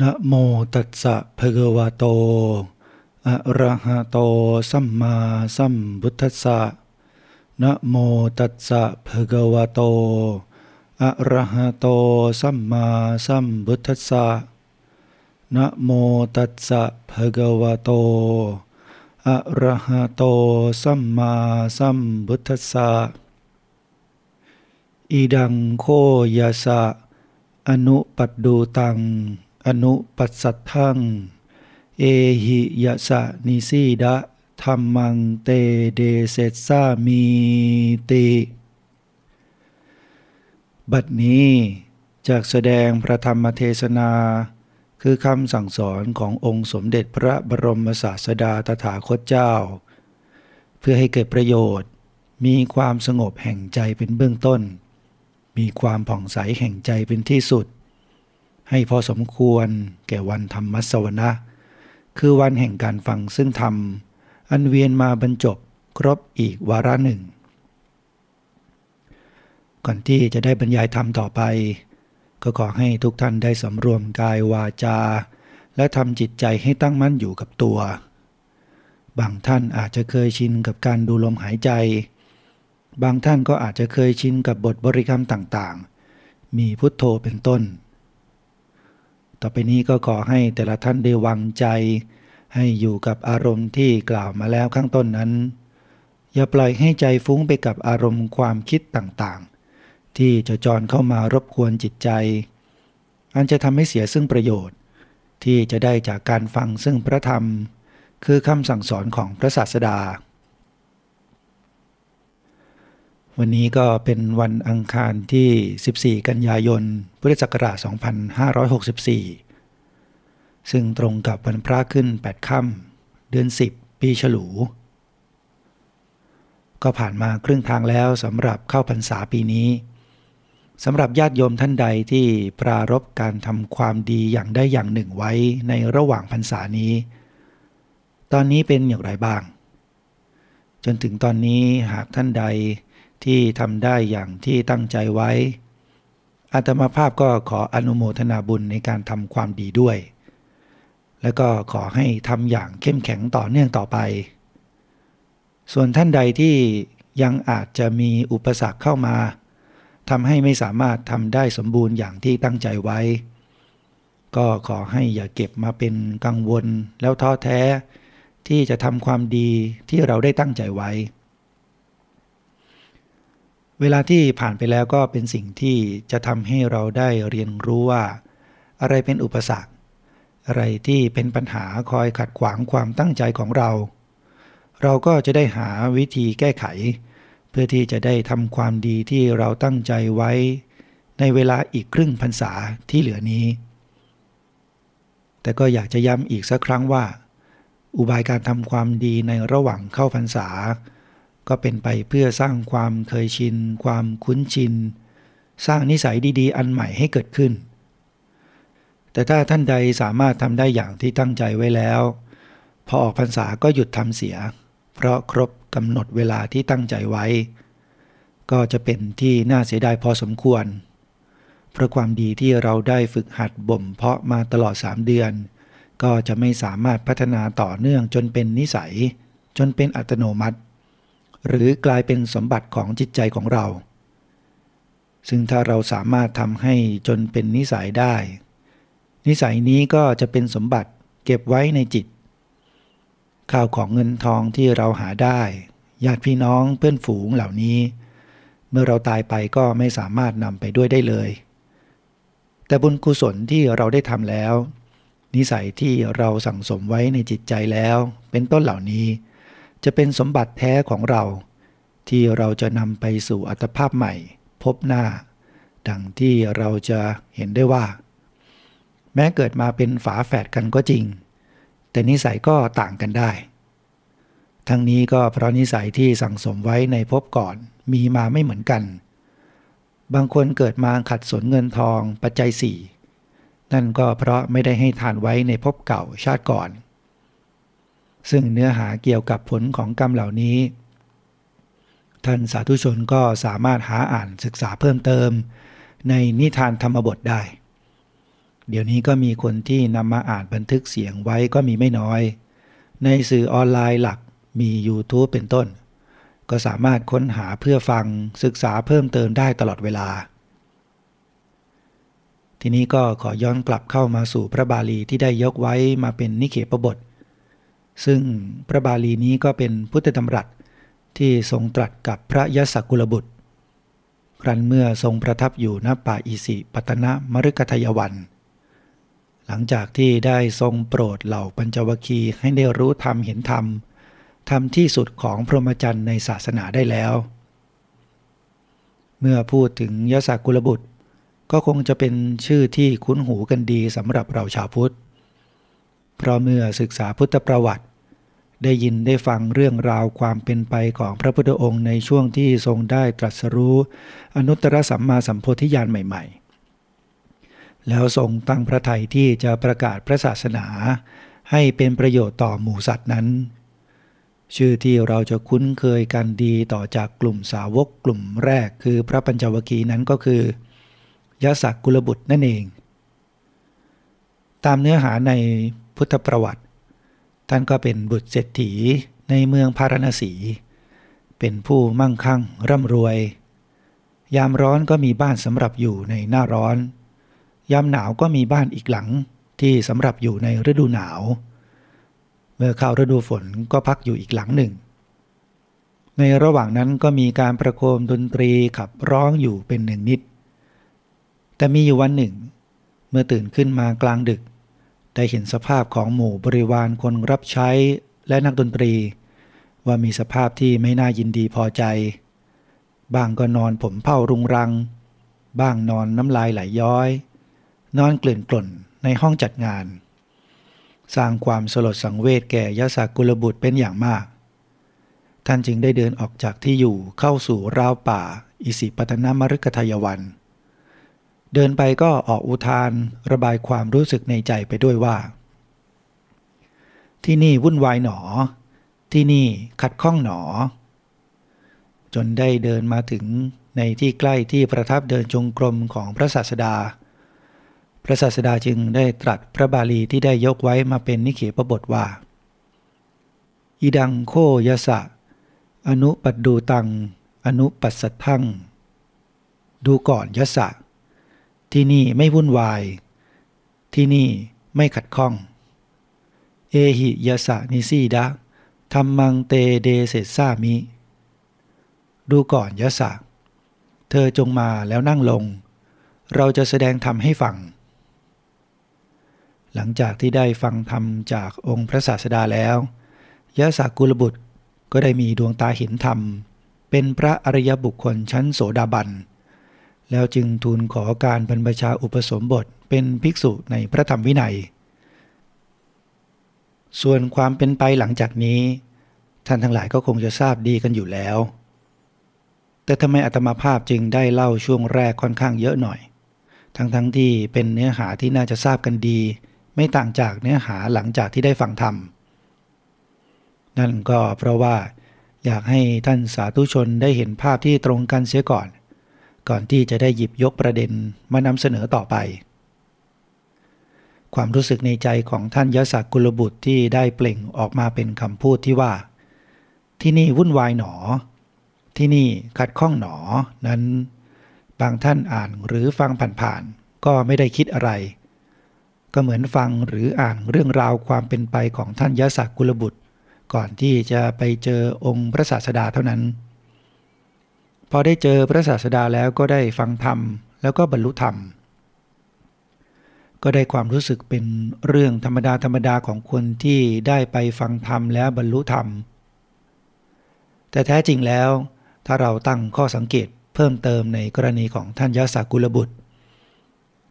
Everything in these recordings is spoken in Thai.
นะโมตัสสะภะคะวะโต อะระหะโต สัมมาสัมพุทธัสสะนะโมตัสสะภะคะวะโต อะระหะโต สัมมาสัมพุทธัสสะนะโมตัสสะภะคะวะโต อะระหะโต สัมมาสัมพุทธัสสะอิดังโคยะสะ อนุปัดดูตัง อนุปัสสัทธัง เอหิยะสะนิสีดะธรรมังเตเดเสสามีติ บัดนี้จากแสดงพระธรรมเทศนา คือคำสั่งสอนขององค์สมเด็จพระบรมศาสดาตถาคตเจ้า เพื่อให้เกิดประโยชน์ มีความสงบแห่งใจเป็นเบื้องต้น มีความผ่องใสแห่งใจเป็นที่สุด ให้พอสมควรแก่วันธรรมสวนะคือวันแห่งการฟังซึ่งธรรม อันเวียนมาบรรจบครบอีกวาระหนึ่ง ก่อนที่จะได้บรรยายธรรมต่อไป ก็ขอให้ทุกท่านได้สำรวมกายวาจา และทำจิตใจให้ตั้งมั่นอยู่กับตัว บางท่านอาจจะเคยชินกับการดูลมหายใจ บางท่านก็อาจจะเคยชินกับบทบริกรรมต่างๆ มีพุทโธเป็นต้น ต่อไปนี้ก็ขอให้แต่ละท่านได้วางใจ ให้อยู่กับอารมณ์ที่กล่าวมาแล้วข้างต้นนั้น อย่าปล่อยให้ใจฟุ้งไปกับอารมณ์ความคิดต่างๆ ที่จะจรเข้ามารบกวนจิตใจ อันจะทำให้เสียซึ่งประโยชน์ ที่จะได้จากการฟังซึ่งพระธรรม คือคำสั่งสอนของพระศาสดา วันนี้ก็เป็นวันอังคารที่ 14 กันยายน พุทธศักราช 2564 ซึ่งตรงกับวันพระขึ้น 8 ค่ำเดือน 10 ปีฉลู ก็ผ่านมาครึ่งทางแล้วสำหรับเข้าพรรษาปีนี้สำหรับญาติโยมท่านใดที่ปรารบการทำความดีอย่างได้อย่างหนึ่งไว้ในระหว่างพรรษานี้ ตอนนี้เป็นอย่างไรบ้าง จนถึงตอนนี้หากท่านใด ที่ทำได้อย่างที่ตั้งใจไว้ อาตมาภาพก็ขออนุโมทนาบุญในการทำความดีด้วย และก็ขอให้ทำอย่างเข้มแข็งต่อเนื่องต่อไป ส่วนท่านใดที่ยังอาจจะมีอุปสรรคเข้ามาทำให้ไม่สามารถทำได้สมบูรณ์อย่างที่ตั้งใจไว้ ก็ขอให้อย่าเก็บมาเป็นกังวลแล้วท้อแท้ ที่จะทำความดีที่เราได้ตั้งใจไว้ เวลาที่ผ่านไปแล้วก็เป็นสิ่งที่จะทำให้เราได้เรียนรู้ว่า อะไรเป็นอุปสรรค อะไรที่เป็นปัญหาคอยขัดขวางความตั้งใจของเรา เราก็จะได้หาวิธีแก้ไข เพื่อที่จะได้ทำความดีที่เราตั้งใจไว้ ในเวลาอีกครึ่งพรรษาที่เหลือนี้ แต่ก็อยากจะย้ำอีกสักครั้งว่า อุบายการทำความดีในระหว่างเข้าพรรษา ก็เป็นไปเพื่อสร้างความเคยชิน ความคุ้นชิน สร้างนิสัยดีๆ อันใหม่ให้เกิดขึ้น แต่ถ้าท่านใดสามารถทำได้อย่างที่ตั้งใจไว้แล้ว พอออกพรรษาก็หยุดทำเสีย เพราะครบกำหนดเวลาที่ตั้งใจไว้ ก็จะเป็นที่น่าเสียดายพอสมควร เพราะความดีที่เราได้ฝึกหัดบ่มเพาะมาตลอด 3 เดือน ก็จะไม่สามารถพัฒนาต่อเนื่องจนเป็นนิสัย จนเป็นอัตโนมัติ หรือกลายเป็นสมบัติของจิตใจของเรา ซึ่งถ้าเราสามารถทำให้จนเป็นนิสัยได้ นิสัยนี้ก็จะเป็นสมบัติเก็บไว้ในจิต ข้าวของเงินทองที่เราหาได้ญาติพี่น้องเพื่อนฝูงเหล่านี้ เมื่อเราตายไปก็ไม่สามารถนำไปด้วยได้เลย แต่บุญกุศลที่เราได้ทำแล้ว นิสัยที่เราสั่งสมไว้ในจิตใจแล้ว เป็นต้นเหล่านี้ จะเป็นสมบัติแท้ของเรา ที่เราจะนำไปสู่อัตภาพใหม่ พบหน้า ดังที่เราจะเห็นได้ว่า แม้เกิดมาเป็นฝาแฝดกันก็จริง แต่นิสัยก็ต่างกันได้ ทั้งนี้ก็เพราะนิสัยที่สั่งสมไว้ในภพก่อนมีมาไม่เหมือนกัน บางคนเกิดมาขัดสนเงินทองปัจจัยสี่นั่นก็เพราะไม่ได้ให้ทานไว้ในภพเก่าชาติก่อน ซึ่งเนื้อหาเกี่ยวกับผลของกรรมเหล่านี้ ท่านสาธุชนก็สามารถหาอ่านศึกษาเพิ่มเติม ในนิทานธรรมบทได้ เดี๋ยวนี้ก็มีคนที่นำมาอ่านบันทึกเสียงไว้ก็มีไม่น้อย ในสื่อออนไลน์หลักมี YouTube เป็นต้น ก็สามารถค้นหาเพื่อฟังศึกษาเพิ่มเติมได้ตลอดเวลา ทีนี้ก็ขอย้อนกลับเข้ามาสู่พระบาลีที่ได้ยกไว้มาเป็นนิเขปบท ซึ่งพระบาลีนี้ก็เป็นพุทธธรรมรัตที่ทรงตรัสกับพระยศกุลบุตร ครั้นเมื่อทรงประทับอยู่ณป่าอิสิปตนะมฤคทายวัน หลังจากที่ได้ทรงโปรดเหล่าปัญจวคีให้ได้รู้ธรรมเห็นธรรมทำที่สุดของพรหมจรรย์ในศาสนาได้แล้ว เมื่อพูดถึงยศกุลบุตร ก็คงจะเป็นชื่อที่คุ้นหูกันดีสำหรับเราชาวพุทธ เพราะเมื่อศึกษาพุทธประวัติ ได้ยินได้ฟังเรื่องราวความเป็นไปของพระพุทธองค์ในช่วงที่ทรงได้ตรัสรู้ อนุตตรสัมมาสัมโพธิญาณใหม่ ๆ แล้วทรงตั้งพระทัยที่จะประกาศพระศาสนา ให้เป็นประโยชน์ต่อหมู่สัตว์นั้น ชื่อที่เราจะคุ้นเคยกันดีต่อจากกลุ่มสาวกกลุ่มแรกคือพระปัญจวคีนั้นก็คือยะศักกุลบุตรนั่นเอง ตามเนื้อหาในพุทธประวัติ ท่านก็เป็นบุตรเศรษฐีในเมืองพาราณสี เป็นผู้มั่งคั่งร่ำรวย ยามร้อนก็มีบ้านสำหรับอยู่ในหน้าร้อน ยามหนาวก็มีบ้านอีกหลังที่สำหรับอยู่ในฤดูหนาว เมื่อเข้าฤดูฝนก็พักอยู่อีกหลังหนึ่ง ในระหว่างนั้นก็มีการประโคมดนตรีขับร้องอยู่เป็นหนึ่งนิด แต่มีอยู่วันหนึ่ง เมื่อตื่นขึ้นมากลางดึก ได้เห็นสภาพของหมู่บริวารคนรับใช้และนักดนตรี ว่ามีสภาพที่ไม่น่ายินดีพอใจ บ้างก็นอนผมเผ้ารุงรัง บ้างนอนน้ำลายไหลยย้อย นอนเกลื่อนกล่นในห้องจัดงาน สร้างความสลดสังเวชแก่ยศกุลบุตรเป็นอย่างมาก ท่านจึงได้เดินออกจากที่อยู่เข้าสู่ราวป่า อิสิปตนมฤกทายวัน เดินไปก็ออกอุทานระบายความรู้สึกในใจไปด้วยว่า ที่นี่วุ่นวายหนอ ที่นี่ขัดข้องหนอ จนได้เดินมาถึงในที่ใกล้ที่ประทับเดินจงกรมของพระศาสดา พระศาสดาจึงได้ตรัสพระบาลีที่ได้ยกไว้มาเป็นนิเขปบทว่า อิดังโคยสะ อนุปัดดูตัง อนุปัสสัททัง ดูก่อนยสะ ที่นี่ไม่วุ่นวาย ที่นี่ไม่ขัดข้อง เอหิยสะนิสีดะธรรมังเตเดเสสามิ ดูก่อนยสะ เธอจงมาแล้วนั่งลง เราจะแสดงธรรมให้ฟัง หลังจากที่ได้ฟังธรรมจากองค์พระศาสดาแล้วยะสากุลบุตรก็ได้มีดวงตาเห็นธรรม เป็นพระอริยบุคคลชั้นโสดาบัน แล้วจึงทูลขอการบรรพชาอุปสมบทเป็นภิกษุในพระธรรมวินัย ส่วนความเป็นไปหลังจากนี้ ท่านทั้งหลายก็คงจะทราบดีกันอยู่แล้ว แต่ทำไมอัตมาภาพจึงได้เล่าช่วงแรกค่อนข้างเยอะหน่อย ทั้งๆทที่เป็นเนื้อหาที่น่าจะทราบกันดี ไม่ต่างจากเนื้อหาหลังจากที่ได้ฟังธรรม นั่นก็เพราะว่าอยากให้ท่านสาธุชนได้เห็นภาพที่ตรงกันเสียก่อน ก่อนที่จะได้หยิบยกประเด็นมานำเสนอต่อไป ความรู้สึกในใจของท่านยศกุลบุตรที่ได้เปล่งออกมาเป็นคำพูดที่ว่า ที่นี่วุ่นวายหนอ ที่นี่ขัดข้องหนอนั้น บางท่านอ่านหรือฟังผ่านๆก็ไม่ได้คิดอะไร ก็เหมือนฟังหรืออ่านเรื่องราวความเป็นไปของท่านยศกุลบุตร ก่อนที่จะไปเจอองค์พระศาสดาเท่านั้น พอได้เจอพระศาสดาแล้วก็ได้ฟังธรรม แล้วก็บรรลุธรรม ก็ได้ความรู้สึกเป็นเรื่องธรรมดาธรรมดาของคนที่ได้ไปฟังธรรมแล้วบรรลุธรรม แต่แท้จริงแล้ว ถ้าเราตั้งข้อสังเกตเพิ่มเติมในกรณีของท่านยศกุลบุตร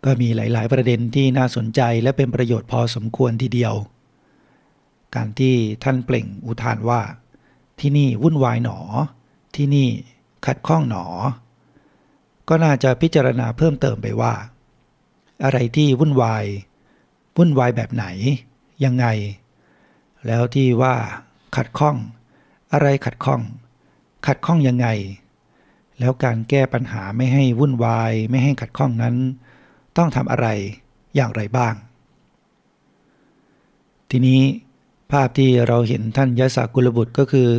ก็มีหลาย ๆ ประเด็นที่น่าสนใจและเป็นประโยชน์พอสมควรทีเดียว การที่ท่านเปล่งอุทานว่า ที่นี่วุ่นวายหนอ ที่นี่ ขัดข้องหนอ ก็น่าจะพิจารณาเพิ่มเติมไปว่า อะไรที่วุ่นวาย วุ่นวายแบบไหน ยังไง แล้วที่ว่า ขัดข้อง อะไรขัดข้อง ขัดข้องยังไง แล้วการแก้ปัญหาไม่ให้วุ่นวายไม่ให้ขัดข้องนั้น ต้องทำอะไรอย่างไรบ้าง ทีนี้ภาพที่เราเห็นท่านยศกุลบุตรก็คือ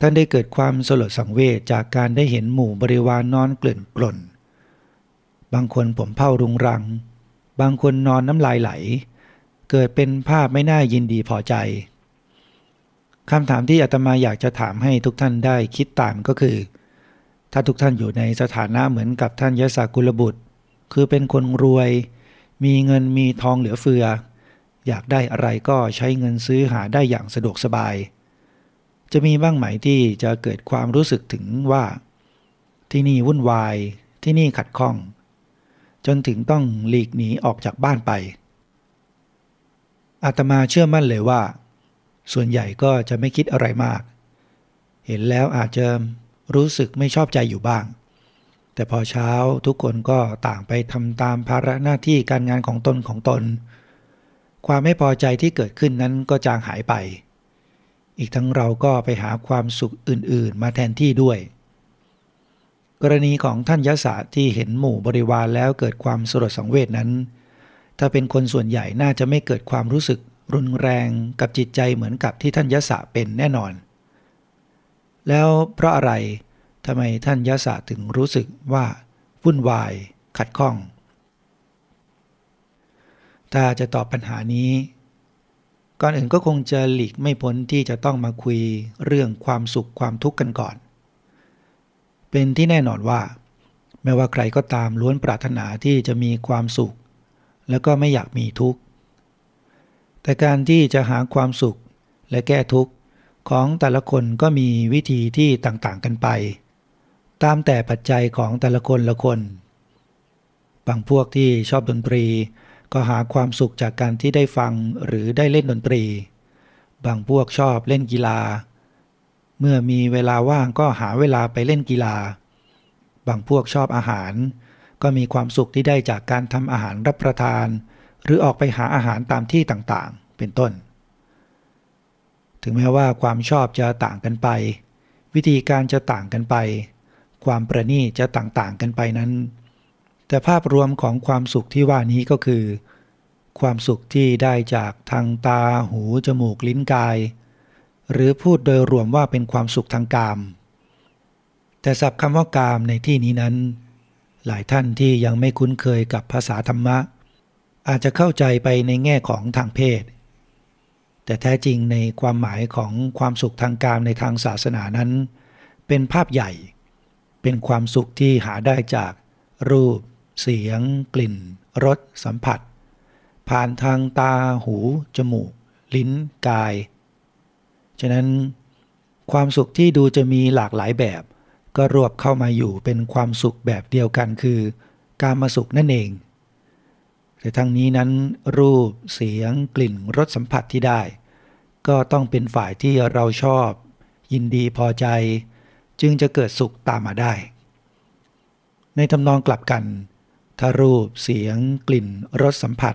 ท่านได้เกิดความสลดสังเวชจากการได้เห็นหมู่บริวารนนอนเกลื่อนกล่น บางคนผมเผ้ารุงรัง บางคนนอนน้ำลายไหล เกิดเป็นภาพไม่น่ายินดีพอใจคำถามที่อาตมาอยากจะถามให้ทุกท่านได้คิดตามก็คือ ถ้าทุกท่านอยู่ในสถานะเหมือนกับท่านยศกุลบุตร คือเป็นคนรวย มีเงินมีทองเหลือเฟือ อยากได้อะไรก็ใช้เงินซื้อหาได้อย่างสะดวกสบาย จะมีบ้างไหมที่จะเกิดความรู้สึกถึงว่า ที่นี่วุ่นวายที่นี่ขัดข้อง จนถึงต้องหลีกหนีออกจากบ้านไป อาตมาเชื่อมั่นเลยว่า ส่วนใหญ่ก็จะไม่คิดอะไรมาก เห็นแล้วอาจจะรู้สึกไม่ชอบใจอยู่บ้าง แต่พอเช้าทุกคนก็ต่างไปทำตามภาระหน้าที่การงานของตนของตน ความไม่พอใจที่เกิดขึ้นนั้นก็จางหายไป อีกทั้งเราก็ไปหาความสุขอื่นๆ มาแทนที่ด้วย กรณีของท่านยศาที่เห็นหมู่บริวารแล้วเกิดความสลดสังเวชนั้น ถ้าเป็นคนส่วนใหญ่น่าจะไม่เกิดความรู้สึกรุนแรงกับจิตใจเหมือนกับที่ท่านยศเป็นแน่นอน แล้วเพราะอะไรทำไมท่านยศถึงรู้สึกว่าวุ่นวายขัดข้อง ถ้าจะตอบปัญหานี้ ก่อนอื่นก็คงจะหลีกไม่พ้นที่จะต้องมาคุยเรื่องความสุขความทุกข์กันก่อน เป็นที่แน่นอนว่าไม่ว่าใครก็ตามล้วนปรารถนาที่จะมีความสุข แล้วก็ไม่อยากมีทุกข์ แต่การที่จะหาความสุขและแก้ทุกข์ของแต่ละคนก็มีวิธีที่ต่างๆกันไป ตามแต่ปัจจัยของแต่ละคนละคน บางพวกที่ชอบดนตรี ก็หาความสุขจากการที่ได้ฟังหรือได้เล่นดนตรี บางพวกชอบเล่นกีฬา เมื่อมีเวลาว่างก็หาเวลาไปเล่นกีฬา บางพวกชอบอาหาร ก็มีความสุขที่ได้จากการทำอาหารรับประทาน หรือออกไปหาอาหารตามที่ต่างๆ เป็นต้น ถึงแม้ว่าความชอบจะต่างกันไป วิธีการจะต่างกันไป ความประณีจะต่างๆกันไปนั้น แต่ภาพรวมของความสุขที่ว่านี้ก็คือ ความสุขที่ได้จากทางตาหู จมูกลิ้นกาย หรือพูดโดยรวมว่าเป็นความสุขทางกาม แต่ศัพท์คำว่ากามในที่นี้นั้น หลายท่านที่ยังไม่คุ้นเคยกับภาษาธรรมะ อาจจะเข้าใจไปในแง่ของทางเพศ แต่แท้จริงในความหมายของความสุขทางการในทางศาสนานั้น เป็นภาพใหญ่ เป็นความสุขที่หาได้จากรูป เสียง กลิ่น รส สัมผัส ผ่านทางตา หู จมูก ลิ้น กาย ฉะนั้น ความสุขที่ดูจะมีหลากหลายแบบ ก็รวบเข้ามาอยู่เป็นความสุขแบบเดียวกันคือ การมาสุขนั่นเอง แต่ทั้งนี้นั้น รูป เสียง กลิ่น รส สัมผัสที่ได้ ก็ต้องเป็นฝ่ายที่เราชอบ ยินดีพอใจ จึงจะเกิดสุขตามมาได้ในทำนองกลับกัน ถ้ารูปเสียงกลิ่นรสสัมผัส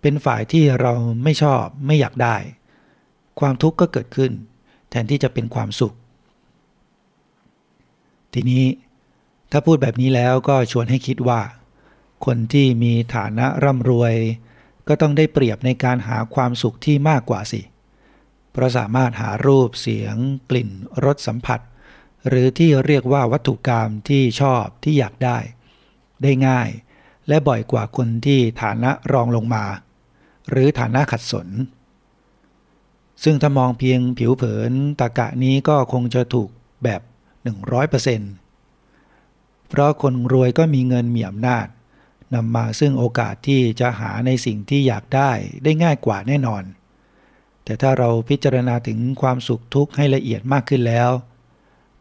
เป็นฝ่ายที่เราไม่ชอบไม่อยากได้ ความทุกข์ก็เกิดขึ้น แทนที่จะเป็นความสุข ทีนี้ถ้าพูดแบบนี้แล้วก็ชวนให้คิดว่า คนที่มีฐานะร่ำรวย ก็ต้องได้เปรียบในการหาความสุขที่มากกว่าสิ เพราะสามารถหารูปเสียง กลิ่นรสสัมผัส หรือที่เรียกว่าวัตถุกรรมที่ชอบที่อยากได้ ได้ง่าย และบ่อยกว่าคนที่ฐานะรองลงมา หรือฐานะขัดสน ซึ่งถ้ามองเพียงผิวเผินตากะนี้ก็คงจะถูกแบบ 100%เพราะคนรวยก็มีเงินมีอำนาจนำมาซึ่งโอกาสที่จะหาในสิ่งที่อยากได้ได้ง่ายกว่าแน่นอน แต่ถ้าเราพิจารณาถึงความสุขทุกข์ให้ละเอียดมากขึ้นแล้ว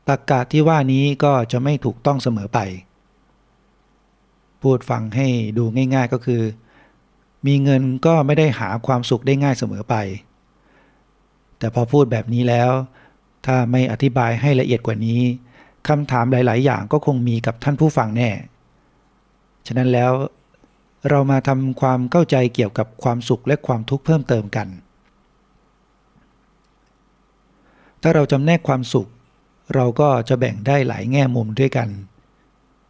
ตรกกะที่ว่านี้ก็จะไม่ถูกต้องเสมอไป พูดฟังให้ดูง่าย ๆ ก็คือ มีเงินก็ไม่ได้หาความสุขได้ง่ายเสมอไป แต่พอพูดแบบนี้แล้ว ถ้าไม่อธิบายให้ละเอียดกว่านี้คำถามหลาย ๆ อย่างก็คงมีกับท่านผู้ฟังแน่ ฉะนั้นแล้วเรามาทำความเข้าใจเกี่ยวกับความสุขและความทุกข์เพิ่มเติมกัน ถ้าเราจำแนกความสุข เราก็จะแบ่งได้หลายแง่มุมด้วยกัน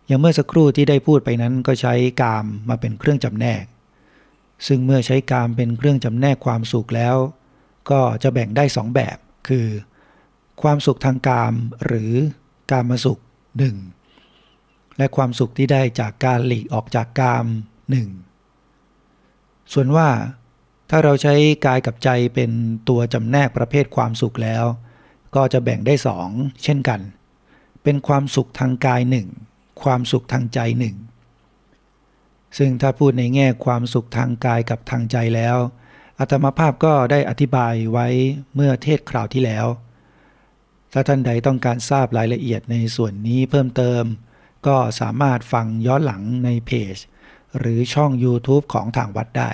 อย่างเมื่อสักครู่ที่ได้พูดไปนั้นก็ใช้กามมาเป็นเครื่องจำแนก ซึ่งเมื่อใช้กามเป็นเครื่องจำแนกความสุขแล้ว ก็จะแบ่งได้สองแบบ คือ ความสุขทางกามหรือกามสุขหนึ่งและความสุขที่ได้จากการหลีกออกจากกามหนึ่งส่วนว่าถ้าเราใช้กายกับใจเป็นตัวจำแนกประเภทความสุขแล้ว ก็จะแบ่งได้สองเช่นกัน เป็นความสุขทางกายหนึ่ง ความสุขทางใจหนึ่ง ซึ่งถ้าพูดในแง่ความสุขทางกายกับทางใจแล้วอัตมาภาพก็ได้อธิบายไว้เมื่อเทศคราวที่แล้ว ถ้าท่านใดต้องการทราบรายละเอียดในส่วนนี้เพิ่มเติม ก็สามารถฟังย้อนหลังในเพจ หรือช่อง YouTube ของทางวัดได้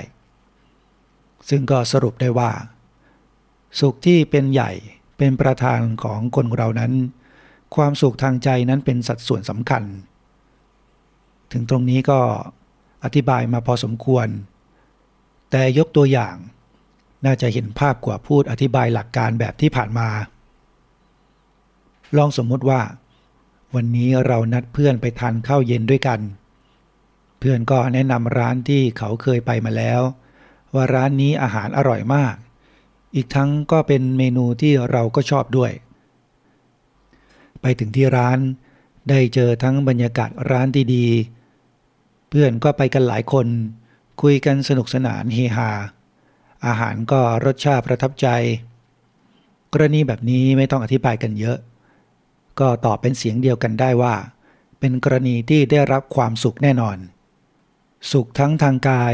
ซึ่งก็สรุปได้ว่า สุขที่เป็นใหญ่เป็นประธานของคนเรานั้น ความสุขทางใจนั้นเป็นสัดส่วนสำคัญ ถึงตรงนี้ก็อธิบายมาพอสมควร แต่ยกตัวอย่างน่าจะเห็นภาพกว่าพูดอธิบายหลักการแบบที่ผ่านมา ลองสมมติว่า วันนี้เรานัดเพื่อนไปทานข้าวเย็นด้วยกัน เพื่อนก็แนะนำร้านที่เขาเคยไปมาแล้ว ว่าร้านนี้อาหารอร่อยมาก อีกทั้งก็เป็นเมนูที่เราก็ชอบด้วย ไปถึงที่ร้าน ได้เจอทั้งบรรยากาศร้านดีๆ เพื่อนก็ไปกันหลายคน คุยกันสนุกสนานเฮฮา อาหารก็รสชาติประทับใจ กรณีแบบนี้ไม่ต้องอธิบายกันเยอะ ก็ตอบเป็นเสียงเดียวกันได้ว่า เป็นกรณีที่ได้รับความสุขแน่นอน สุขทั้งทางกาย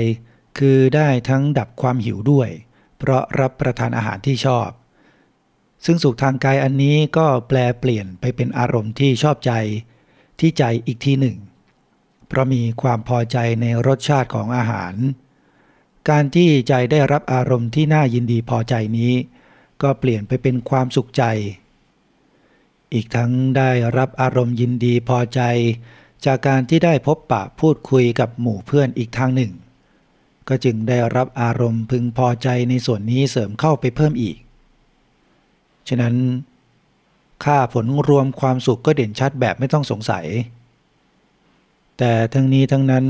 คือได้ทั้งดับความหิวด้วย เพราะรับประทานอาหารที่ชอบ ซึ่งสุขทางกายอันนี้ก็แปลเปลี่ยนไปเป็นอารมณ์ที่ชอบใจ ที่ใจอีกทีหนึ่ง เพราะมีความพอใจในรสชาติของอาหาร การที่ใจได้รับอารมณ์ที่น่ายินดีพอใจนี้ ก็เปลี่ยนไปเป็นความสุขใจ อีกทั้งได้รับอารมณ์ยินดีพอใจ จากการที่ได้พบปะพูดคุยกับหมู่เพื่อนอีกทางหนึ่ง ก็จึงได้รับอารมณ์พึงพอใจในส่วนนี้เสริมเข้าไปเพิ่มอีก ฉะนั้นค่าผลรวมความสุขก็เด่นชัดแบบไม่ต้องสงสัย แต่ทั้งนี้ทั้งนั้น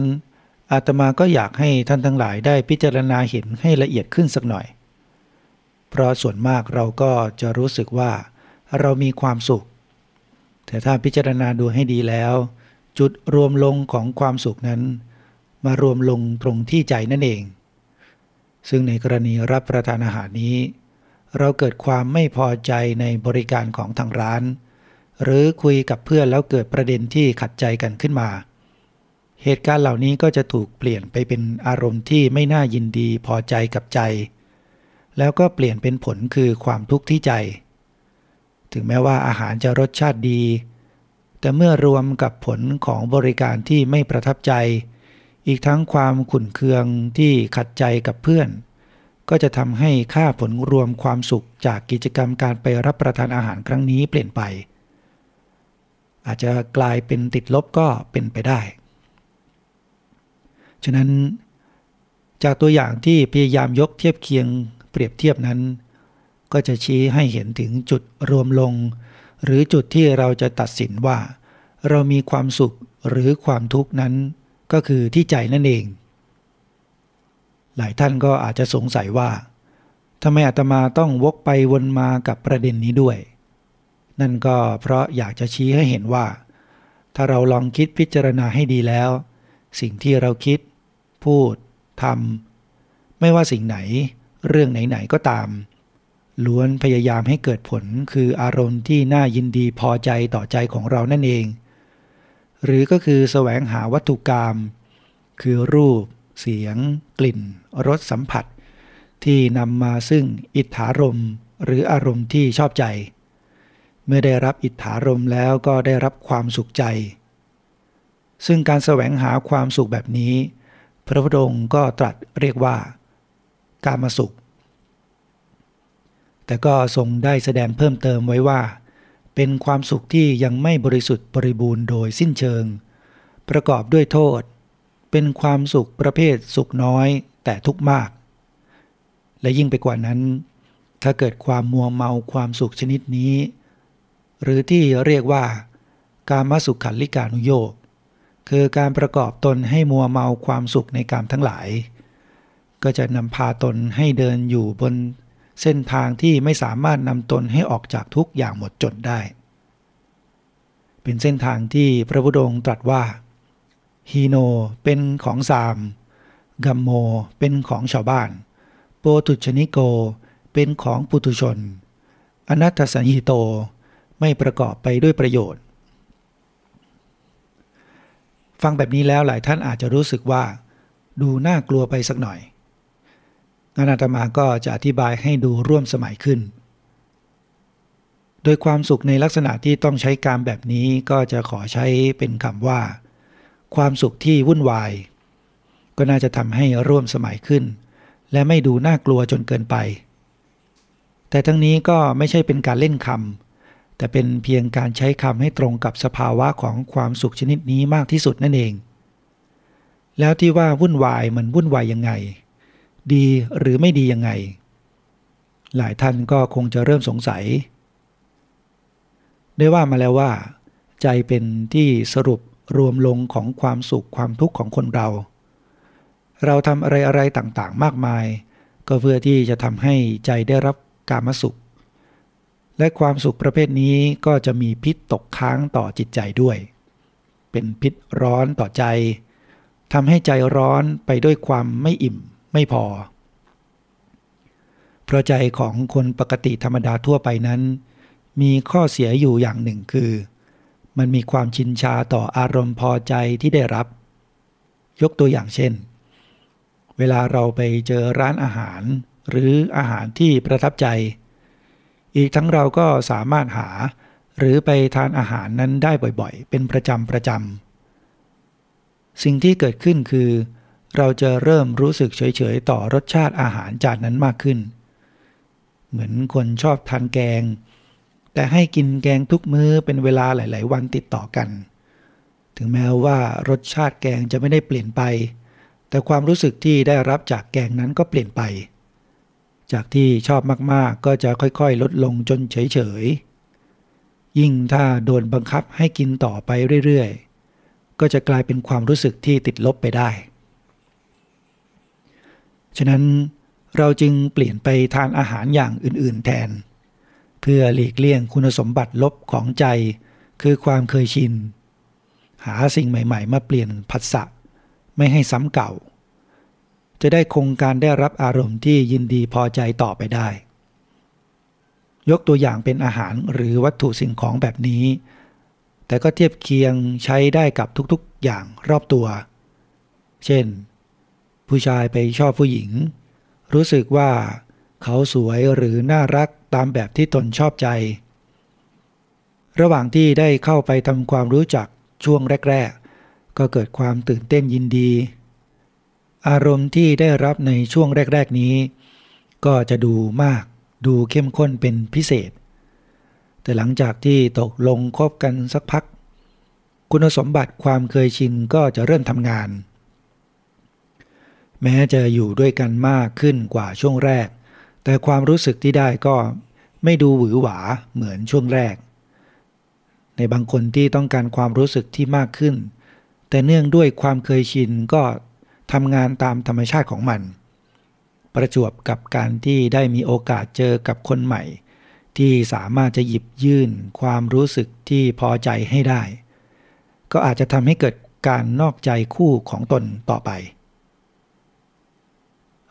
อาตมาก็อยากให้ท่านทั้งหลายได้พิจารณาเห็นให้ละเอียดขึ้นสักหน่อย เพราะส่วนมากเราก็จะรู้สึกว่าเรามีความสุข แต่ถ้าพิจารณาดูให้ดีแล้ว จุดรวมลงของความสุขนั้น มารวมลงตรงที่ใจนั่นเอง ซึ่งในกรณีรับประทานอาหารนี้ เราเกิดความไม่พอใจในบริการของทางร้าน หรือคุยกับเพื่อนแล้วเกิดประเด็นที่ขัดใจกันขึ้นมา เหตุการณ์เหล่านี้ก็จะถูกเปลี่ยนไปเป็นอารมณ์ที่ไม่น่ายินดีพอใจกับใจ แล้วก็เปลี่ยนเป็นผลคือความทุกข์ที่ใจ ถึงแม้ว่าอาหารจะรสชาติดี แต่เมื่อรวมกับผลของบริการที่ไม่ประทับใจ อีกทั้งความขุ่นเคืองที่ขัดใจกับเพื่อน ก็จะทำให้ค่าผลรวมความสุขจากกิจกรรมการไปรับประทานอาหารครั้งนี้เปลี่ยนไป อาจจะกลายเป็นติดลบก็เป็นไปได้ ฉะนั้นจากตัวอย่างที่พยายามยกเทียบเคียงเปรียบเทียบนั้น ก็จะชี้ให้เห็นถึงจุดรวมลง หรือจุดที่เราจะตัดสินว่า เรามีความสุขหรือความทุกข์นั้น ก็คือที่ใจนั่นเอง หลายท่านก็อาจจะสงสัยว่าทำไมอาตมาต้องวกไปวนมากับประเด็นนี้ด้วย นั่นก็เพราะอยากจะชี้ให้เห็นว่า ถ้าเราลองคิดพิจารณาให้ดีแล้ว สิ่งที่เราคิด พูดทำไม่ว่าสิ่งไหน เรื่องไหนๆก็ตาม ล้วนพยายามให้เกิดผลคืออารมณ์ที่น่ายินดีพอใจต่อใจของเรานั่นเอง หรือก็คือแสวงหาวัตถุกรรมคือรูป เสียง กลิ่นรสสัมผัส ที่นำมาซึ่งอิทธารมหรืออารมณ์ที่ชอบใจ เมื่อได้รับอิทธารมแล้วก็ได้รับความสุขใจ ซึ่งการแสวงหาความสุขแบบนี้ พระพุทธองค์ก็ตรัสเรียกว่าการมาสุข แต่ก็ทรงได้แสดงเพิ่มเติมไว้ว่า เป็นความสุขที่ยังไม่บริสุทธิ์บริบูรณ์โดยสิ้นเชิง ประกอบด้วยโทษ เป็นความสุขประเภทสุขน้อยแต่ทุกข์มาก และยิ่งไปกว่านั้น ถ้าเกิดความมัวเมาความสุขชนิดนี้ หรือที่เรียกว่า การมาสุขขันลิกานุโยก คือการประกอบตนให้มัวเมาความสุขในกามทั้งหลาย ก็จะนำพาตนให้เดินอยู่บนเส้นทางที่ไม่สามารถนำตนให้ออกจากทุกอย่างหมดจดได้ เป็นเส้นทางที่พระพุทธองค์ตรัสว่าฮีโนเป็นของสามกัมโมเป็นของชาวบ้าน โปตุชนิโก เป็นของปุตุชน อนัตสัญญิโตไม่ประกอบไปด้วยประโยชน์ ฟังแบบนี้แล้วหลายท่านอาจจะรู้สึกว่า ดูน่ากลัวไปสักหน่อยงานอาตมาก็จะอธิบายให้ดูร่วมสมัยขึ้น โดยความสุขในลักษณะที่ต้องใช้การแบบนี้ก็จะขอใช้เป็นคำว่า ความสุขที่วุ่นวาย ก็น่าจะทำให้ร่วมสมัยขึ้น และไม่ดูน่ากลัวจนเกินไป แต่ทั้งนี้ก็ไม่ใช่เป็นการเล่นคำ แต่เป็นเพียงการใช้คำให้ตรงกับสภาวะของความสุขชนิดนี้มากที่สุดนั่นเอง แล้วที่ว่าวุ่นวายมันวุ่นวายยังไง ดีหรือไม่ดียังไง หลายท่านก็คงจะเริ่มสงสัย ได้ว่ามาแล้วว่า ใจเป็นที่สรุปรวมลงของความสุขความทุกข์ของคนเรา เราทำอะไรอะไรต่างๆ มากมาย ก็เพื่อที่จะทำให้ใจได้รับการมสุข และความสุขประเภทนี้ก็จะมีพิษตกค้างต่อจิตใจด้วย เป็นพิษร้อนต่อใจทำให้ใจร้อนไปด้วยความไม่อิ่มไม่พอ เพราะใจของคนปกติธรรมดาทั่วไปนั้น มีข้อเสียอยู่อย่างหนึ่งคือ มันมีความชินชาต่ออารมณ์พอใจที่ได้รับ ยกตัวอย่างเช่น เวลาเราไปเจอร้านอาหาร หรืออาหารที่ประทับใจ อีกทั้งเราก็สามารถหา หรือไปทานอาหารนั้นได้บ่อยๆ เป็นประจำประจำสิ่งที่เกิดขึ้นคือ เราจะเริ่มรู้สึกเฉยๆ ต่อรสชาติอาหารจานนั้นมากขึ้น เหมือนคนชอบทานแกง แต่ให้กินแกงทุกมื้อเป็นเวลาหลาย ๆ วันติดต่อกัน ถึงแม้ว่ารสชาติแกงจะไม่ได้เปลี่ยนไป แต่ความรู้สึกที่ได้รับจากแกงนั้นก็เปลี่ยนไป จากที่ชอบมากๆ ก็จะค่อยๆ ลดลงจนเฉยๆ ยิ่งถ้าโดนบังคับให้กินต่อไปเรื่อยๆ ก็จะกลายเป็นความรู้สึกที่ติดลบไปได้ ฉะนั้นเราจึงเปลี่ยนไปทานอาหารอย่างอื่นๆแทน เพื่อหลีกเลี่ยงคุณสมบัติลบของใจ คือความเคยชิน หาสิ่งใหม่ๆ มาเปลี่ยนผัสสะไม่ให้ซ้ำเก่า จะได้คงการได้รับอารมณ์ที่ยินดีพอใจต่อไปได้ ยกตัวอย่างเป็นอาหารหรือวัตถุสิ่งของแบบนี้ แต่ก็เทียบเคียงใช้ได้กับทุกๆอย่างรอบตัว เช่น ผู้ชายไปชอบผู้หญิง รู้สึกว่าเขาสวยหรือน่ารักตามแบบที่ตนชอบใจ ระหว่างที่ได้เข้าไปทำความรู้จักช่วงแรก ๆ ก็เกิดความตื่นเต้นยินดี อารมณ์ที่ได้รับในช่วงแรก ๆนี้ ก็จะดูมากดูเข้มข้นเป็นพิเศษ แต่หลังจากที่ตกลงคบกันสักพัก คุณสมบัติความเคยชินก็จะเริ่มทำงาน แม้จะอยู่ด้วยกันมากขึ้นกว่าช่วงแรก แต่ความรู้สึกที่ได้ก็ไม่ดูหวือหวาเหมือนช่วงแรก ในบางคนที่ต้องการความรู้สึกที่มากขึ้น แต่เนื่องด้วยความเคยชินก็ ทำงานตามธรรมชาติของมัน ประจวบกับการที่ได้มีโอกาสเจอกับคนใหม่ ที่สามารถจะหยิบยื่นความรู้สึกที่พอใจให้ได้ ก็อาจจะทำให้เกิดการนอกใจคู่ของตนต่อไป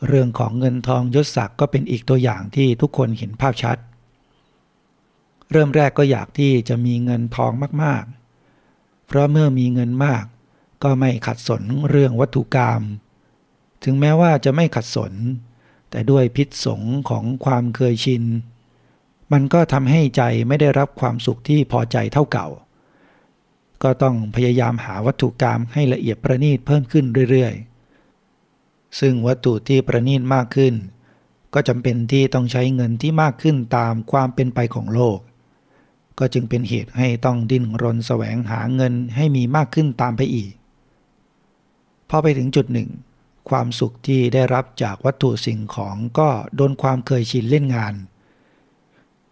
เรื่องของเงินทองยศศักดิ์ก็เป็นอีกตัวอย่างที่ทุกคนเห็นภาพชัด เริ่มแรกก็อยากที่จะมีเงินทองมากๆ เพราะเมื่อมีเงินมาก ก็ไม่ขัดสนเรื่องวัตถุกรรมถึงแม้ว่าจะไม่ขัดสน แต่ด้วยพิษสงของความเคยชิน มันก็ทำให้ใจไม่ได้รับความสุขที่พอใจเท่าเก่า ก็ต้องพยายามหาวัตถุกรรมให้ละเอียดประณีตเพิ่มขึ้นเรื่อยๆ ซึ่งวัตถุที่ประณีตมากขึ้น ก็จำเป็นที่ต้องใช้เงินที่มากขึ้นตามความเป็นไปของโลก ก็จึงเป็นเหตุให้ต้องดิ้นรนแสวงหาเงินให้มีมากขึ้นตามไปอีก พอไปถึงจุดหนึ่ง ความสุขที่ได้รับจากวัตถุสิ่งของก็โดนความเคยชินเล่นงาน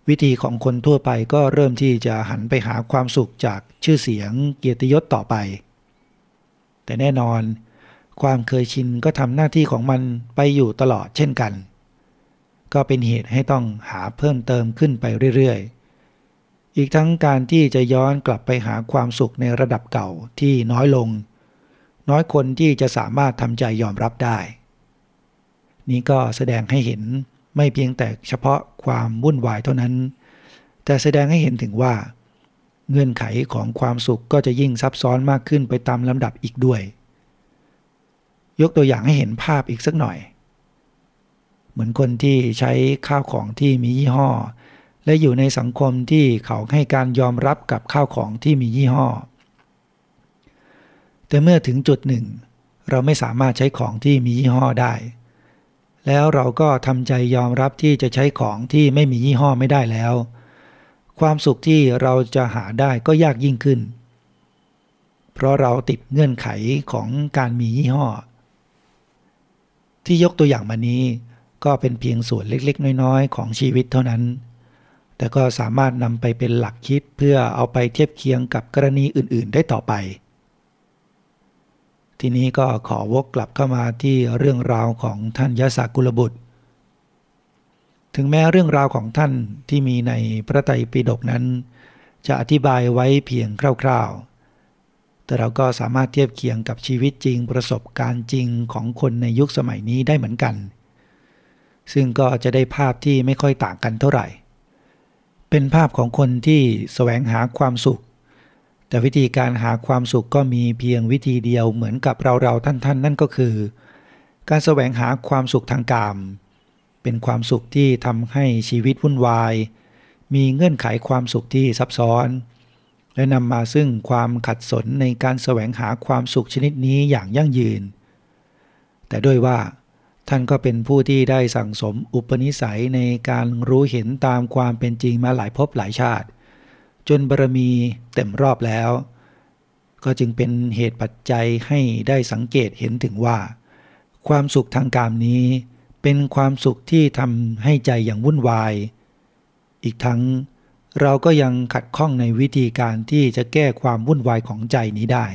วิธีของคนทั่วไปก็เริ่มที่จะหันไปหาความสุขจากชื่อเสียงเกียรติยศต่อไป แต่แน่นอน ความเคยชินก็ทำหน้าที่ของมันไปอยู่ตลอดเช่นกัน ก็เป็นเหตุให้ต้องหาเพิ่มเติมขึ้นไปเรื่อยๆอีกทั้งการที่จะย้อนกลับไปหาความสุขในระดับเก่าที่น้อยลง น้อยคนที่จะสามารถทำใจยอมรับได้ นี้ก็แสดงให้เห็นไม่เพียงแต่เฉพาะความวุ่นวายเท่านั้น แต่แสดงให้เห็นถึงว่า เงื่อนไขของความสุขก็จะยิ่งซับซ้อนมากขึ้นไปตามลำดับอีกด้วย ยกตัวอย่างให้เห็นภาพอีกสักหน่อย เหมือนคนที่ใช้ข้าวของที่มียี่ห้อ และอยู่ในสังคมที่เขาให้การยอมรับกับข้าวของที่มียี่ห้อ แต่เมื่อถึงจุดหนึ่ง เราไม่สามารถใช้ของที่มียี่ห้อได้ แล้วเราก็ทำใจยอมรับที่จะใช้ของที่ไม่มียี่ห้อไม่ได้แล้ว ความสุขที่เราจะหาได้ก็ยากยิ่งขึ้น เพราะเราติดเงื่อนไขของการมียี่ห้อ ที่ยกตัวอย่างมานี้ก็เป็นเพียงส่วนเล็กๆ น้อยๆ ของชีวิตเท่านั้น แต่ก็สามารถนำไปเป็นหลักคิดเพื่อเอาไปเทียบเคียงกับกรณีอื่นๆ ได้ต่อไป ทีนี้ก็ขอวกกลับเข้ามาที่เรื่องราวของท่านยศกุลบุตร ถึงแม้เรื่องราวของท่านที่มีในพระไตรปิฎกนั้น จะอธิบายไว้เพียงคร่าวๆ แต่เราก็สามารถเทียบเคียงกับชีวิตจริงประสบการณ์จริงของคนในยุคสมัยนี้ได้เหมือนกัน ซึ่งก็จะได้ภาพที่ไม่ค่อยต่างกันเท่าไหร่ เป็นภาพของคนที่แสวงหาความสุข แต่วิธีการหาความสุขก็มีเพียงวิธีเดียวเหมือนกับเราเราท่านท่านนั่นก็คือ การแสวงหาความสุขทางกาม เป็นความสุขที่ทำให้ชีวิตวุ่นวาย มีเงื่อนไขความสุขที่ซับซ้อน และนำมาซึ่งความขัดสนในการแสวงหาความสุขชนิดนี้อย่างยั่งยืน แต่ด้วยว่า ท่านก็เป็นผู้ที่ได้สั่งสมอุปนิสัยในการรู้เห็นตามความเป็นจริงมาหลายภพหลายชาติ จนบารมีเต็มรอบแล้ว ก็จึงเป็นเหตุปัจจัยให้ได้สังเกตเห็นถึงว่า ความสุขทางกามนี้ เป็นความสุขที่ทำให้ใจอย่างวุ่นวาย อีกทั้งเราก็ยังขัดข้องในวิธีการที่จะแก้ความวุ่นวายของใจนี้ได้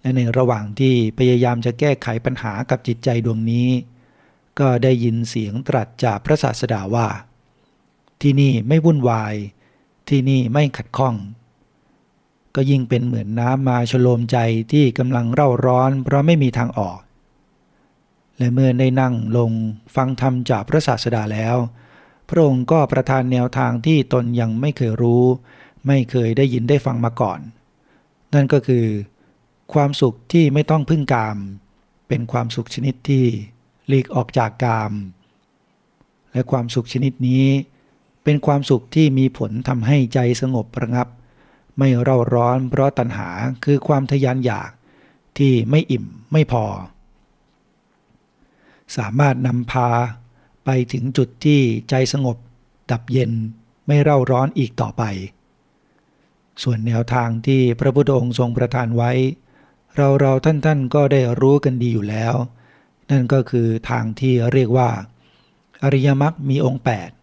และในระหว่างที่พยายามจะแก้ไขปัญหากับจิตใจดวงนี้ ก็ได้ยินเสียงตรัสจากพระศาสดาว่า ที่นี่ไม่วุ่นวาย ที่นี่ไม่ขัดข้อง ก็ยิ่งเป็นเหมือนน้ำมาชโลมใจที่กำลังเร่าร้อนเพราะไม่มีทางออก และเมื่อได้นั่งลงฟังธรรมจากพระศาสดาแล้ว พระองค์ก็ประทานแนวทางที่ตนยังไม่เคยรู้ ไม่เคยได้ยินได้ฟังมาก่อน นั่นก็คือ ความสุขที่ไม่ต้องพึ่งกาม เป็นความสุขชนิดที่หลีกออกจากกาม และความสุขชนิดนี้ เป็นความสุขที่มีผลทำให้ใจสงบระงับ ไม่เร่าร้อนเพราะตัณหาคือความทยานอยากที่ไม่อิ่มไม่พอ สามารถนำพาไปถึงจุดที่ใจสงบ ดับเย็นไม่เร่าร้อนอีกต่อไป ส่วนแนวทางที่พระพุทธองค์ทรงประทานไว้ เราเราท่านท่านก็ได้รู้กันดีอยู่แล้ว นั่นก็คือทางที่เรียกว่า อริยมรรคมีองค์ 8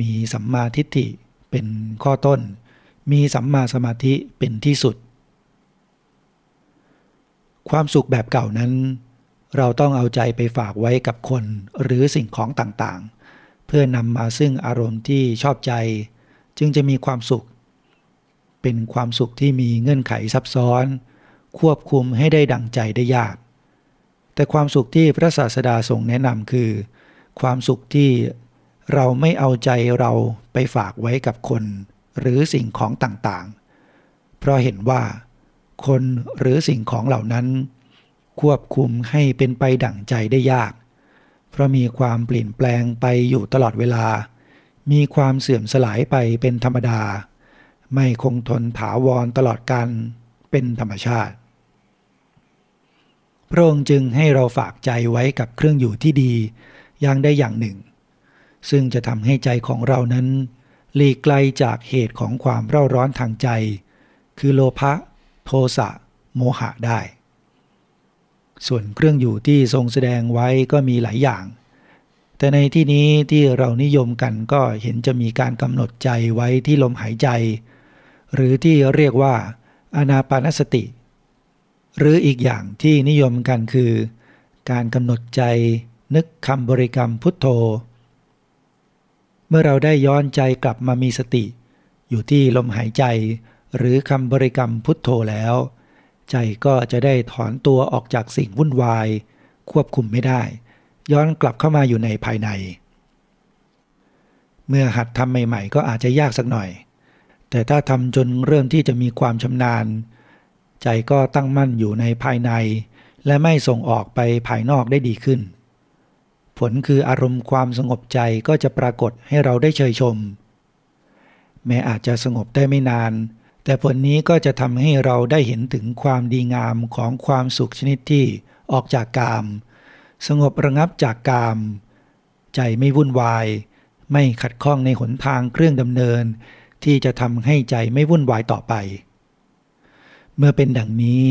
มีสัมมาทิฏฐิเป็นข้อต้น มีสัมมาสมาธิเป็นที่สุด ความสุขแบบเก่านั้น เราต้องเอาใจไปฝากไว้กับคนหรือสิ่งของต่างๆ เพื่อนำมาซึ่งอารมณ์ที่ชอบใจ จึงจะมีความสุข เป็นความสุขที่มีเงื่อนไขซับซ้อน ควบคุมให้ได้ดังใจได้ยาก แต่ความสุขที่พระศาสดาทรงแนะนำคือ ความสุขที่ เราไม่เอาใจเราไปฝากไว้กับคน หรือสิ่งของต่างๆ เพราะเห็นว่า คนหรือสิ่งของเหล่านั้น ควบคุมให้เป็นไปดั่งใจได้ยาก เพราะมีความเปลี่ยนแปลงไปอยู่ตลอดเวลา มีความเสื่อมสลายไปเป็นธรรมดา ไม่คงทนถาวรตลอดกันเป็นธรรมชาติพระองค์จึงให้เราฝากใจไว้กับเครื่องอยู่ที่ดีอย่างได้อย่างหนึ่ง ซึ่งจะทำให้ใจของเรานั้น หลีกไกลจากเหตุของความเร่าร้อนทางใจ คือโลภะโทสะ โมหะได้ ส่วนเครื่องอยู่ที่ทรงแสดงไว้ก็มีหลายอย่าง แต่ในที่นี้ที่เรานิยมกันก็เห็นจะมีการกำหนดใจไว้ที่ลมหายใจ หรือที่เรียกว่าอนาปานสติ หรืออีกอย่างที่นิยมกันคือ การกำหนดใจนึกคำบริกรรมพุทโธ มื่อเราได้ย้อนใจกลับมามีสติ อยู่ที่ลมหายใจ หรือคำบริกรรมพุทโธแล้ว ใจก็จะได้ถอนตัวออกจากสิ่งวุ่นวาย ควบคุมไม่ได้ ย้อนกลับเข้ามาอยู่ในภายใน เมื่อหัดทำใหม่ ๆ ก็อาจจะยากสักหน่อย แต่ถ้าทำจนเริ่มที่จะมีความชำนาญ ใจก็ตั้งมั่นอยู่ในภายใน และไม่ส่งออกไปภายนอกได้ดีขึ้น ผลคืออารมณ์ความสงบใจก็จะปรากฏให้เราได้เชยชม แม้อาจจะสงบได้ไม่นาน แต่ผลนี้ก็จะทำให้เราได้เห็นถึงความดีงามของความสุขชนิดที่ออกจากกาม สงบระงับจากกาม ใจไม่วุ่นวาย ไม่ขัดข้องในหนทางเครื่องดำเนิน ที่จะทำให้ใจไม่วุ่นวายต่อไป เมื่อเป็นดังนี้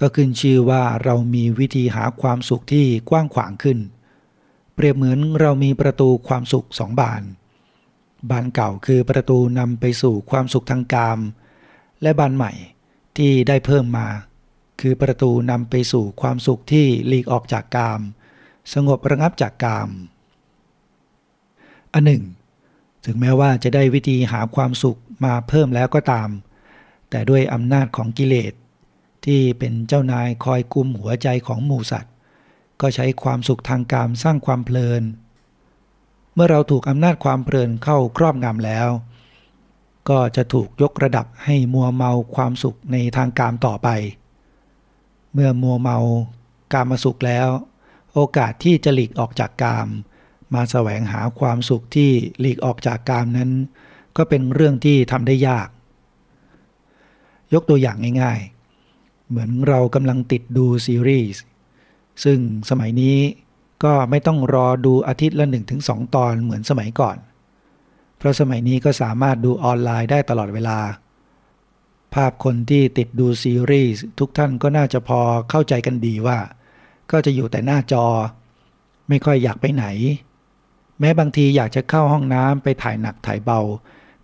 ก็ขึ้นชื่อว่าเรามีวิธีหาความสุขที่กว้างขวางขึ้น เปรียบเหมือนเรามีประตูความสุขสองบาน บานเก่าคือประตูนำไปสู่ความสุขทางกาม และบานใหม่ที่ได้เพิ่มมา คือประตูนำไปสู่ความสุขที่หลีกออกจากกาม สงบระงับจากกาม อันหนึ่ง ถึงแม้ว่าจะได้วิธีหาความสุขมาเพิ่มแล้วก็ตาม แต่ด้วยอำนาจของกิเลสที่เป็นเจ้านายคอยกุมหัวใจของหมู่สัตว์ ก็ใช้ความสุขทางกามสร้างความเพลิน เมื่อเราถูกอำนาจความเพลินเข้าครอบงำแล้ว ก็จะถูกยกระดับให้มัวเมาความสุขในทางกามต่อไป เมื่อมัวเมากามมาสุขแล้ว โอกาสที่จะหลีกออกจากกาม มาแสวงหาความสุขที่หลีกออกจากกามนั้น ก็เป็นเรื่องที่ทำได้ยาก ยกตัวอย่างง่ายๆ เหมือนเรากำลังติดดูซีรีส์ ซึ่งสมัยนี้ก็ไม่ต้องรอดูอาทิตย์ละ 1-2 ตอนเหมือนสมัยก่อน เพราะสมัยนี้ก็สามารถดูออนไลน์ได้ตลอดเวลา ภาพคนที่ติดดูซีรีส์ทุกท่านก็น่าจะพอเข้าใจกันดีว่า ก็จะอยู่แต่หน้าจอ ไม่ค่อยอยากไปไหน แม้บางทีอยากจะเข้าห้องน้ำไปถ่ายหนักถ่ายเบา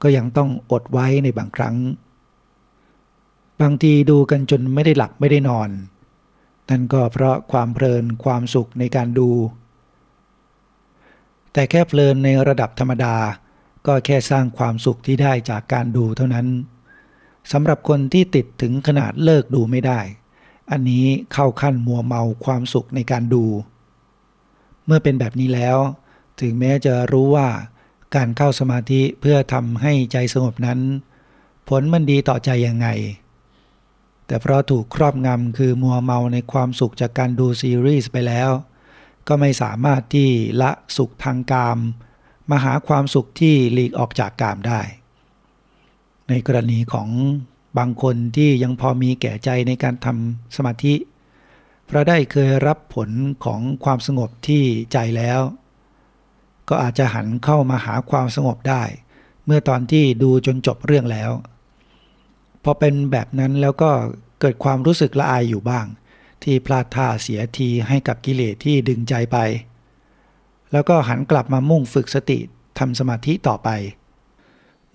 ก็ยังต้องอดไว้ในบางครั้ง บางทีดูกันจนไม่ได้หลับไม่ได้นอน นั่นก็เพราะความเพลินความสุขในการดู แต่แค่เพลินในระดับธรรมดา ก็แค่สร้างความสุขที่ได้จากการดูเท่านั้นสำหรับคนที่ติดถึงขนาดเลิกดูไม่ได้ อันนี้เข้าขั้นมัวเมาความสุขในการดู เมื่อเป็นแบบนี้แล้ว ถึงแม้จะรู้ว่าการเข้าสมาธิเพื่อทำให้ใจสงบนั้น ผลมันดีต่อใจยังไง แต่เพราะถูกครอบงำคือมัวเมาในความสุขจากการดูซีรีส์ไปแล้ว ก็ไม่สามารถที่ละสุขทางกาม มาหาความสุขที่หลีกออกจากกามได้ ในกรณีของบางคนที่ยังพอมีแก่ใจในการทำสมาธิ เพราะได้เคยรับผลของความสงบที่ใจแล้ว ก็อาจจะหันเข้ามาหาความสงบได้ เมื่อตอนที่ดูจนจบเรื่องแล้ว พอเป็นแบบนั้นแล้วก็เกิดความรู้สึกละอายอยู่บ้าง ที่พลาดท่าเสียทีให้กับกิเลสที่ดึงใจไป แล้วก็หันกลับมามุ่งฝึกสติทำสมาธิต่อไป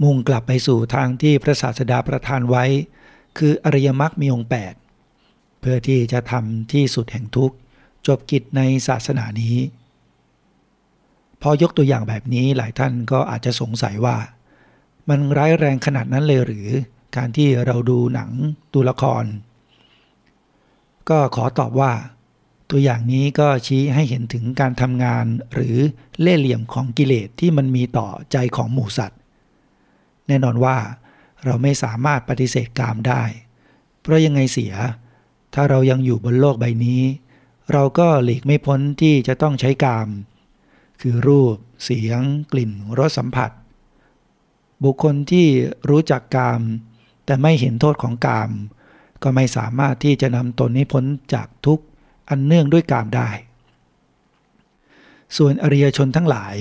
มุ่งกลับไปสู่ทางที่พระศาสดาประทานไว้ คืออริยมรรคมีองค์8เพื่อที่จะทำที่สุดแห่งทุกข์จบกิจในศาสนานี้ พอยกตัวอย่างแบบนี้หลายท่านก็อาจจะสงสัยว่า มันร้ายแรงขนาดนั้นเลยหรือ การที่เราดูหนังดูละคร ก็ขอตอบว่า ตัวอย่างนี้ก็ชี้ให้เห็นถึงการทำงานหรือเล่ห์เหลี่ยมของกิเลสที่มันมีต่อใจของหมูสัตว์ แน่นอนว่าเราไม่สามารถปฏิเสธกามได้ เพราะยังไงเสีย ถ้าเรายังอยู่บนโลกใบนี้ เราก็หลีกไม่พ้นที่จะต้องใช้กาม คือรูป เสียง กลิ่น รสสัมผัส บุคคลที่รู้จักกาม แต่ไม่เห็นโทษของกาม ก็ไม่สามารถที่จะนำตนนี้พ้นจากทุกข์อันเนื่องด้วยกามได้ ส่วนอริยชนทั้งหลาย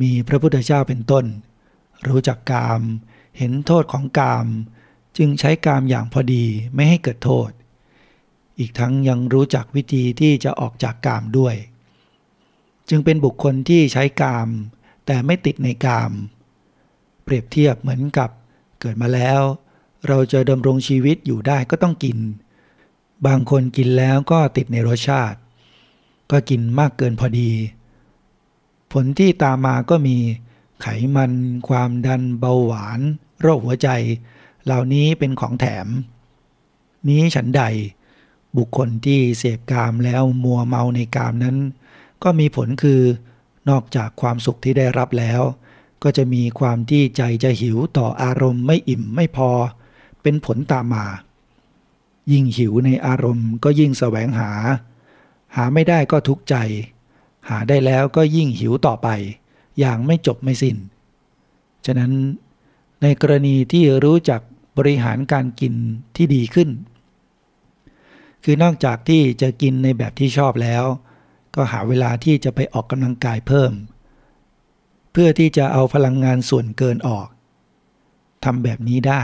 มีพระพุทธเจ้าเป็นต้น รู้จักกาม เห็นโทษของกาม จึงใช้กามอย่างพอดีไม่ให้เกิดโทษ อีกทั้งยังรู้จักวิธีที่จะออกจากกามด้วย จึงเป็นบุคคลที่ใช้กาม แต่ไม่ติดในกาม เปรียบเทียบเหมือนกับเกิดมาแล้ว เราจะดำรงชีวิตอยู่ได้ก็ต้องกิน บางคนกินแล้วก็ติดในรสชาติ ก็กินมากเกินพอดี ผลที่ตามมาก็มีไขมัน ความดันเบาหวาน โรคหัวใจ เหล่านี้เป็นของแถม นี้ฉันใด บุคคลที่เสพกามแล้วมัวเมาในกามนั้น ก็มีผลคือนอกจากความสุขที่ได้รับแล้ว ก็จะมีความที่ใจจะหิวต่ออารมณ์ไม่อิ่มไม่พอ เป็นผลตามมา ยิ่งหิวในอารมณ์ก็ยิ่งแสวงหา หาไม่ได้ก็ทุกข์ใจ หาได้แล้วก็ยิ่งหิวต่อไป อย่างไม่จบไม่สิน้น ฉะนั้นในกรณีที่รู้จักบริหารการกินที่ดีขึ้น คือนอกจากที่จะกินในแบบที่ชอบแล้ว ก็หาเวลาที่จะไปออกกำลังกายเพิ่ม เพื่อที่จะเอาพลังงานส่วนเกินออกทำแบบนี้ได้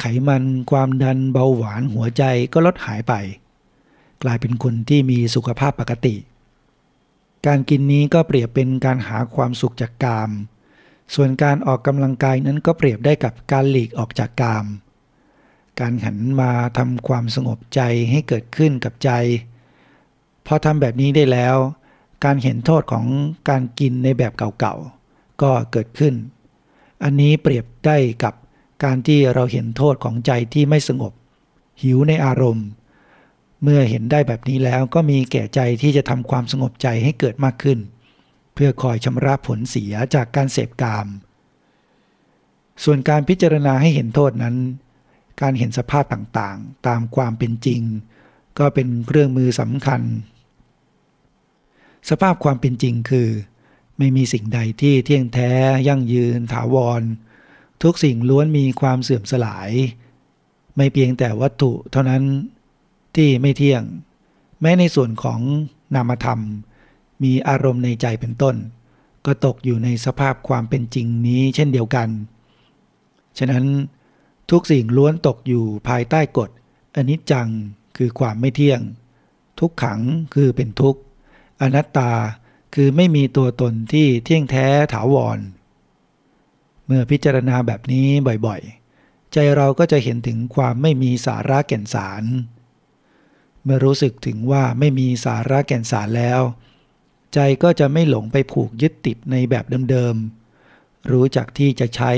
ไขมันความดันเบาหวานหัวใจก็ลดหายไป กลายเป็นคนที่มีสุขภาพปกติ การกินนี้ก็เปรียบเป็นการหาความสุขจากกาม ส่วนการออกกำลังกายนั้นก็เปรียบได้กับการหลีกออกจากกาม การหันมาทำความสงบใจให้เกิดขึ้นกับใจ พอทำแบบนี้ได้แล้ว การเห็นโทษของการกินในแบบเก่าๆก็เกิดขึ้น อันนี้เปรียบได้กับ การที่เราเห็นโทษของใจที่ไม่สงบ หิวในอารมณ์ เมื่อเห็นได้แบบนี้แล้วก็มีแก่ใจที่จะทำความสงบใจให้เกิดมากขึ้น เพื่อคอยชำระผลเสียจากการเสพกาม ส่วนการพิจารณาให้เห็นโทษนั้น การเห็นสภาพต่างๆ ตามความเป็นจริง ก็เป็นเครื่องมือสำคัญ สภาพความเป็นจริงคือ ไม่มีสิ่งใดที่เที่ยงแท้ยั่งยืนถาวร ทุกสิ่งล้วนมีความเสื่อมสลาย ไม่เพียงแต่วัตถุเท่านั้นที่ไม่เที่ยง แม้ในส่วนของนามธรรม มีอารมณ์ในใจเป็นต้น ก็ตกอยู่ในสภาพความเป็นจริงนี้เช่นเดียวกัน ฉะนั้นทุกสิ่งล้วนตกอยู่ภายใต้กฎอนิจจังคือความไม่เที่ยง ทุกขังคือเป็นทุกข์อนัตตาคือไม่มีตัวตนที่เที่ยงแท้ถาวร เมื่อพิจารณาแบบนี้บ่อยๆ ใจเราก็จะเห็นถึงความไม่มีสาระแก่นสาร เมื่อรู้สึกถึงว่าไม่มีสาระแก่นสารแล้ว ใจก็จะไม่หลงไปผูกยึดติดในแบบเดิมๆ รู้จักที่จะใช้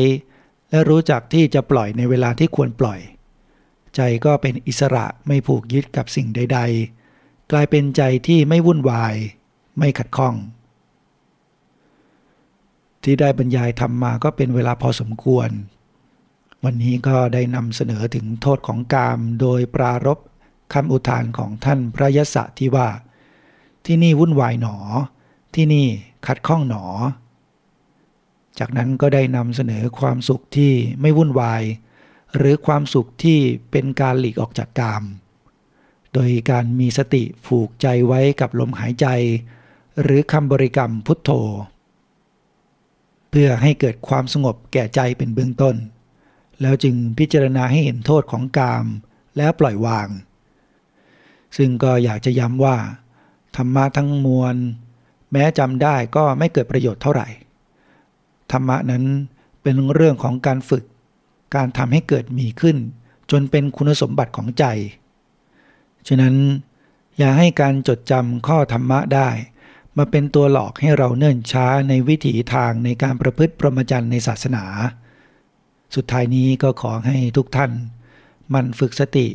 และรู้จักที่จะปล่อยในเวลาที่ควรปล่อย ใจก็เป็นอิสระไม่ผูกยึดกับสิ่งใด ๆ กลายเป็นใจที่ไม่วุ่นวาย ไม่ขัดข้อง ที่ได้บรรยายทำมาก็เป็นเวลาพอสมควร วันนี้ก็ได้นำเสนอถึงโทษของกาม โดยปรารบคำอุทานของท่านพระยศที่ว่า ที่นี่วุ่นวายหนอ ที่นี่ขัดข้องหนอ จากนั้นก็ได้นำเสนอความสุขที่ไม่วุ่นวาย หรือความสุขที่เป็นการหลีกออกจากกาม โดยการมีสติผูกใจไว้กับลมหายใจ หรือคำบริกรรมพุทโธ พื่อให้เกิดความสงบแก่ใจเป็นเบื้องต้น แล้วจึงพิจารณาให้เห็นโทษของกามแล้วปล่อยวาง ซึ่งก็อยากจะย้ำว่า ธรรมะทั้งมวล แม้จำได้ก็ไม่เกิดประโยชน์เท่าไหร่ ธรรมะนั้นเป็นเรื่องของการฝึก การทำให้เกิดมีขึ้น จนเป็นคุณสมบัติของใจ ฉะนั้นอย่าให้การจดจำข้อธรรมะได้ มาเป็นตัวหลอกให้เราเนิ่นช้าในวิถีทางในการประพฤติพรหมจรรย์ในศาสนา สุดท้ายนี้ก็ขอให้ทุกท่าน มันฝึกสติ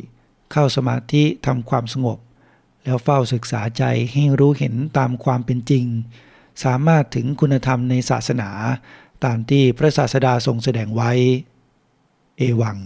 เข้าสมาธิทำความสงบ แล้วเฝ้าศึกษาใจให้รู้เห็นตามความเป็นจริง สามารถถึงคุณธรรมในศาสนา ตามที่พระศาสดาทรงแสดงไว้ เอวัง